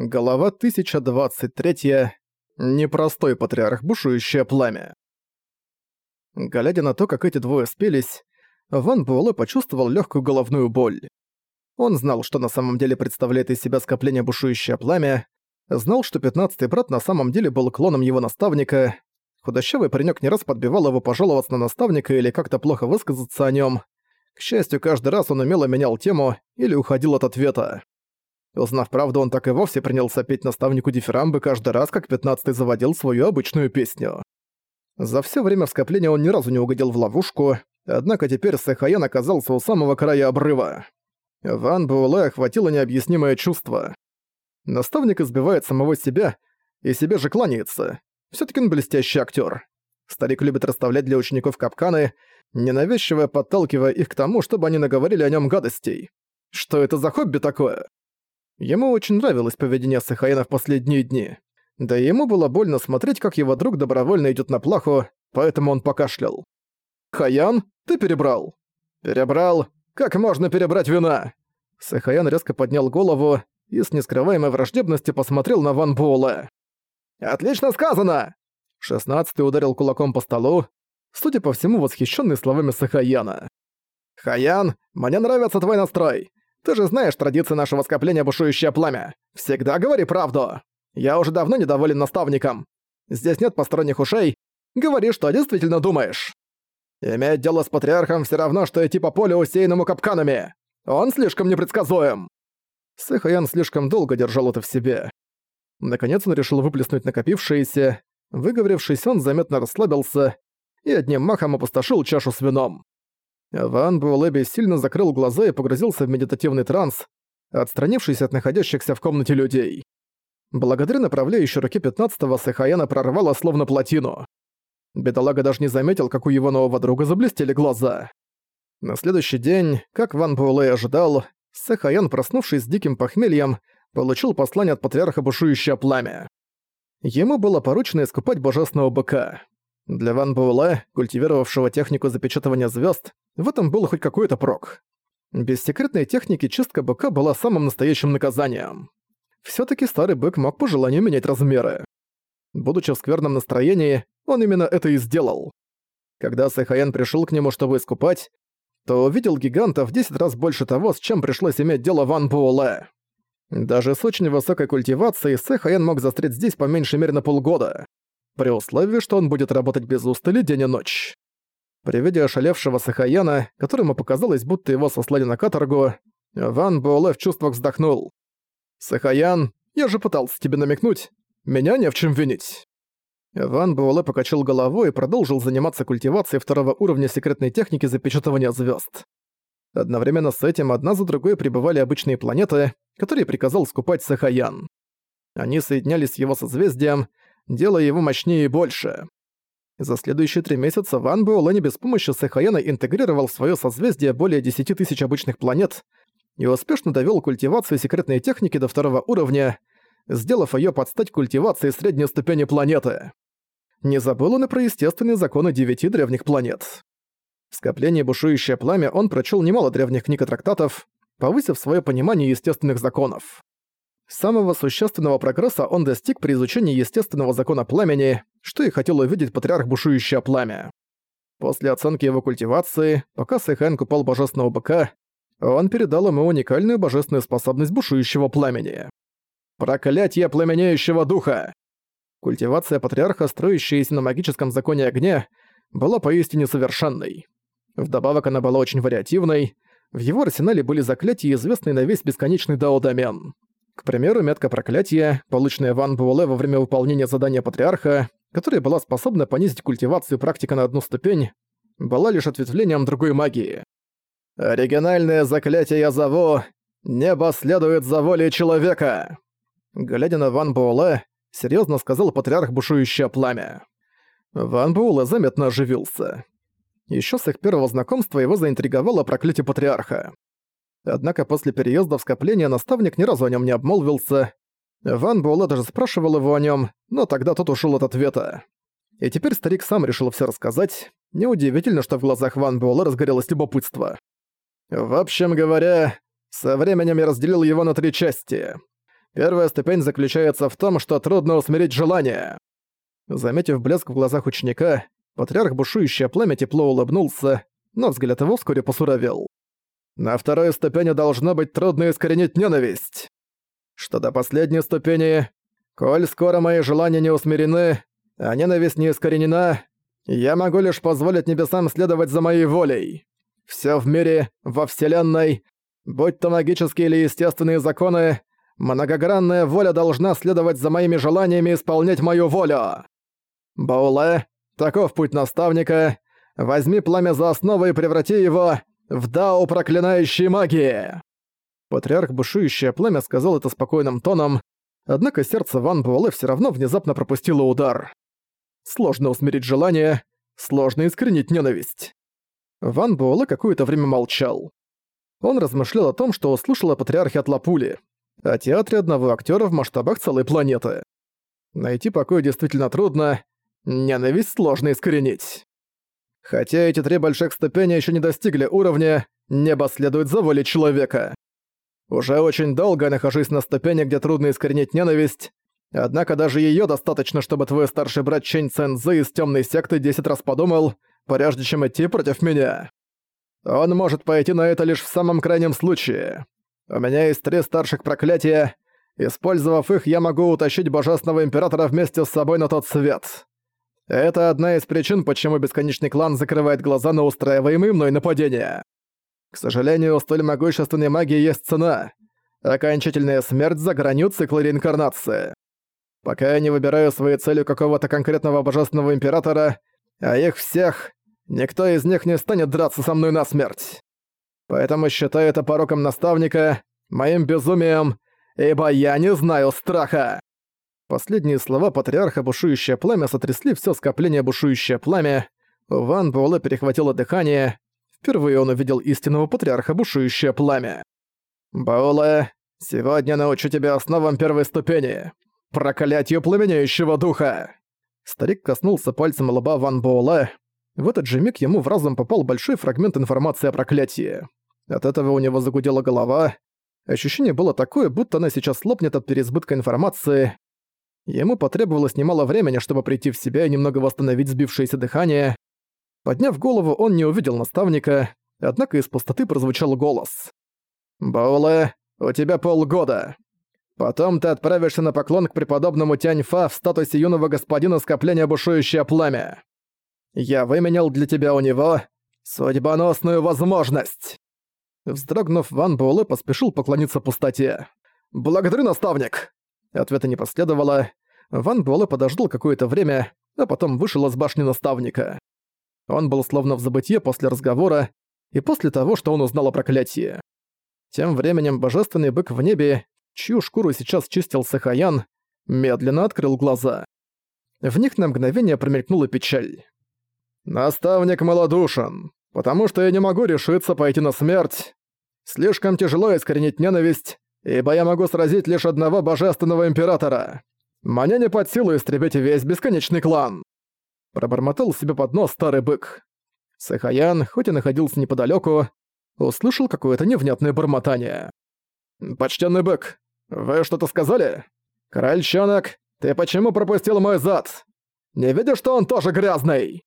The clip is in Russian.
Голова 1023. Непростой патриарх, бушующее пламя. Глядя на то, как эти двое спелись, Ван Буэлэ почувствовал легкую головную боль. Он знал, что на самом деле представляет из себя скопление бушующее пламя, знал, что пятнадцатый брат на самом деле был клоном его наставника. Худощавый паренек не раз подбивал его пожаловаться на наставника или как-то плохо высказаться о нем. К счастью, каждый раз он умело менял тему или уходил от ответа. Узнав правду, он так и вовсе принялся петь наставнику дифирамбы каждый раз, как пятнадцатый заводил свою обычную песню. За все время скопления он ни разу не угодил в ловушку, однако теперь Сэхаян оказался у самого края обрыва. Ван Буэлэ охватило необъяснимое чувство. Наставник избивает самого себя и себе же кланяется. все таки он блестящий актер. Старик любит расставлять для учеников капканы, ненавязчиво подталкивая их к тому, чтобы они наговорили о нем гадостей. Что это за хобби такое? Ему очень нравилось поведение Сахаина в последние дни. Да и ему было больно смотреть, как его друг добровольно идет на плаху, поэтому он покашлял. «Хаян, ты перебрал?» «Перебрал? Как можно перебрать вина?» Сахаян резко поднял голову и с нескрываемой враждебностью посмотрел на Ван Буэлэ. «Отлично сказано!» Шестнадцатый ударил кулаком по столу, судя по всему, восхищенный словами Сахаяна. «Хаян, мне нравится твой настрой. Ты же знаешь традиции нашего скопления бушующее пламя. Всегда говори правду. Я уже давно недоволен наставником. Здесь нет посторонних ушей. Говори, что действительно думаешь. Иметь дело с патриархом все равно, что идти по полю, усеянному капканами. Он слишком непредсказуем. Сэхаян слишком долго держал это в себе. Наконец он решил выплеснуть накопившееся. Выговорившись, он заметно расслабился и одним махом опустошил чашу с вином. Ван Буэлэ сильно закрыл глаза и погрузился в медитативный транс, отстранившись от находящихся в комнате людей. Благодаря направляющей руке 15-го Сахаяна прорвало словно плотину. Бедолага даже не заметил, как у его нового друга заблестели глаза. На следующий день, как Ван Буэлэ ожидал, Сахаян, проснувшись с диким похмельем, получил послание от патриарха бушующее пламя. Ему было поручено искупать божественного быка. Для Ван Буэлэ, культивировавшего технику запечатывания звезд, в этом был хоть какой-то прок. Без секретной техники чистка быка была самым настоящим наказанием. все таки старый бык мог по желанию менять размеры. Будучи в скверном настроении, он именно это и сделал. Когда Сэхаян пришел к нему, чтобы искупать, то увидел гиганта в 10 раз больше того, с чем пришлось иметь дело Ван Буэлэ. Даже с очень высокой культивацией Сэхаян мог застрять здесь по меньшей мере на полгода при условии, что он будет работать без устали день и ночь. При виде ошалевшего Сахаяна, которому показалось, будто его сослали на каторгу, Ван Буэлэ в чувствах вздохнул. «Сахаян, я же пытался тебе намекнуть. Меня не в чем винить». Ван Буэлэ покачал головой и продолжил заниматься культивацией второго уровня секретной техники запечатывания звезд. Одновременно с этим одна за другой прибывали обычные планеты, которые приказал скупать Сахаян. Они соединялись с его созвездием, делая его мощнее и больше. За следующие три месяца Ван Буэлэ без помощи Сэхаяна интегрировал в своё созвездие более 10 тысяч обычных планет и успешно довёл культивацию секретной техники до второго уровня, сделав её под стать культивации средней ступени планеты. Не забыл он и про естественные законы девяти древних планет. В скоплении «Бушующее пламя» он прочёл немало древних книг и трактатов, повысив своё понимание естественных законов. Самого существенного прогресса он достиг при изучении естественного закона пламени, что и хотел увидеть патриарх бушующее пламя. После оценки его культивации, пока Сэхэн купал божественного быка, он передал ему уникальную божественную способность бушующего пламени. Проклятие пламенеющего духа! Культивация патриарха, строящаяся на магическом законе огня, была поистине совершенной. Вдобавок она была очень вариативной, в его арсенале были заклятия, известные на весь бесконечный дао-домен. К примеру, метка проклятия, полученная Ван Буэлэ во время выполнения задания Патриарха, которая была способна понизить культивацию практика на одну ступень, была лишь ответвлением другой магии. «Оригинальное заклятие я зову «Небо следует за волей человека!» Глядя на Ван Буэлэ, серьезно сказал Патриарх бушующее пламя. Ван Буэлэ заметно оживился. Еще с их первого знакомства его заинтриговало проклятие Патриарха. Однако после переезда в скопление наставник ни разу о нем не обмолвился. Ван Буэлэ даже спрашивал его о нем, но тогда тот ушел от ответа. И теперь старик сам решил все рассказать. Неудивительно, что в глазах Ван Буэлэ разгорелось любопытство. В общем говоря, со временем я разделил его на три части. Первая ступень заключается в том, что трудно усмирить желание. Заметив блеск в глазах ученика, патриарх бушующее пламя тепло улыбнулся, но взгляд его вскоре посуровел. На второй ступени должно быть трудно искоренить ненависть. Что до последней ступени, коль скоро мои желания не усмирены, а ненависть не искоренена, я могу лишь позволить небесам следовать за моей волей. Все в мире, во Вселенной, будь то магические или естественные законы, многогранная воля должна следовать за моими желаниями и исполнять мою волю. Бауле, таков путь наставника, возьми пламя за основу и преврати его в дао проклинающей магии. Патриарх бушующее пламя сказал это спокойным тоном, однако сердце Ван Буэлэ всё равно внезапно пропустило удар. Сложно усмирить желание, сложно искоренить ненависть. Ван Буэлэ какое-то время молчал. Он размышлял о том, что услышал о патриархе от Лапули, о театре одного актера в масштабах целой планеты. Найти покой действительно трудно, ненависть сложно искоренить. Хотя эти три больших ступени еще не достигли уровня, небо следует за волей человека. Уже очень долго я нахожусь на ступени, где трудно искоренить ненависть, однако даже её достаточно, чтобы твой старший брат Чэнь Цэнзэ из тёмной секты 10 раз подумал, прежде чем идти против меня. Он может пойти на это лишь в самом крайнем случае. У меня есть три старших проклятия. Использовав их, я могу утащить Божественного Императора вместе с собой на тот свет. Это одна из причин, почему Бесконечный Клан закрывает глаза на устраиваемые мной нападения. К сожалению, у столь могущественной магии есть цена. Окончательная смерть за гранью цикла реинкарнации. Пока я не выбираю своей целью какого-то конкретного божественного императора, а их всех, никто из них не станет драться со мной насмерть. Поэтому считаю это пороком наставника, моим безумием, ибо я не знаю страха. Последние слова патриарха «Бушующее пламя» сотрясли все скопление «Бушующее пламя». Ван Буэлэ перехватило дыхание, Впервые он увидел истинного патриарха бушующее пламя. «Баула, сегодня научу тебя основам первой ступени. Проклятию пламеняющего духа!» Старик коснулся пальцем лба Ван Боула. В этот же миг ему в разум попал большой фрагмент информации о проклятии. От этого у него загудела голова. Ощущение было такое, будто она сейчас лопнет от переизбытка информации. Ему потребовалось немало времени, чтобы прийти в себя и немного восстановить сбившееся дыхание. Подняв голову, он не увидел наставника, однако из пустоты прозвучал голос. «Бауле, у тебя полгода. Потом ты отправишься на поклон к преподобному Тяньфа в статусе юного господина скопления бушующее пламя. Я выменял для тебя у него судьбоносную возможность». Вздрогнув, Ван Буэлэ поспешил поклониться пустоте. «Благодарю, наставник!» Ответа не последовало. Ван Буэлэ подождал какое-то время, а потом вышел из башни наставника. Он был словно в забытье после разговора и после того, что он узнал о проклятии. Тем временем божественный бык в небе, чью шкуру сейчас чистил Сахаян, медленно открыл глаза. В них на мгновение промелькнула печаль. «Наставник малодушен, потому что я не могу решиться пойти на смерть. Слишком тяжело искоренить ненависть, ибо я могу сразить лишь одного божественного императора. Мне не под силу истребить весь бесконечный клан». Пробормотал себе под нос старый бык. Сахаян, хоть и находился неподалеку, услышал какое-то невнятное бормотание. «Почтенный бык, вы что-то сказали? Крольчонок, ты почему пропустил мой зад? Не видишь, что он тоже грязный?»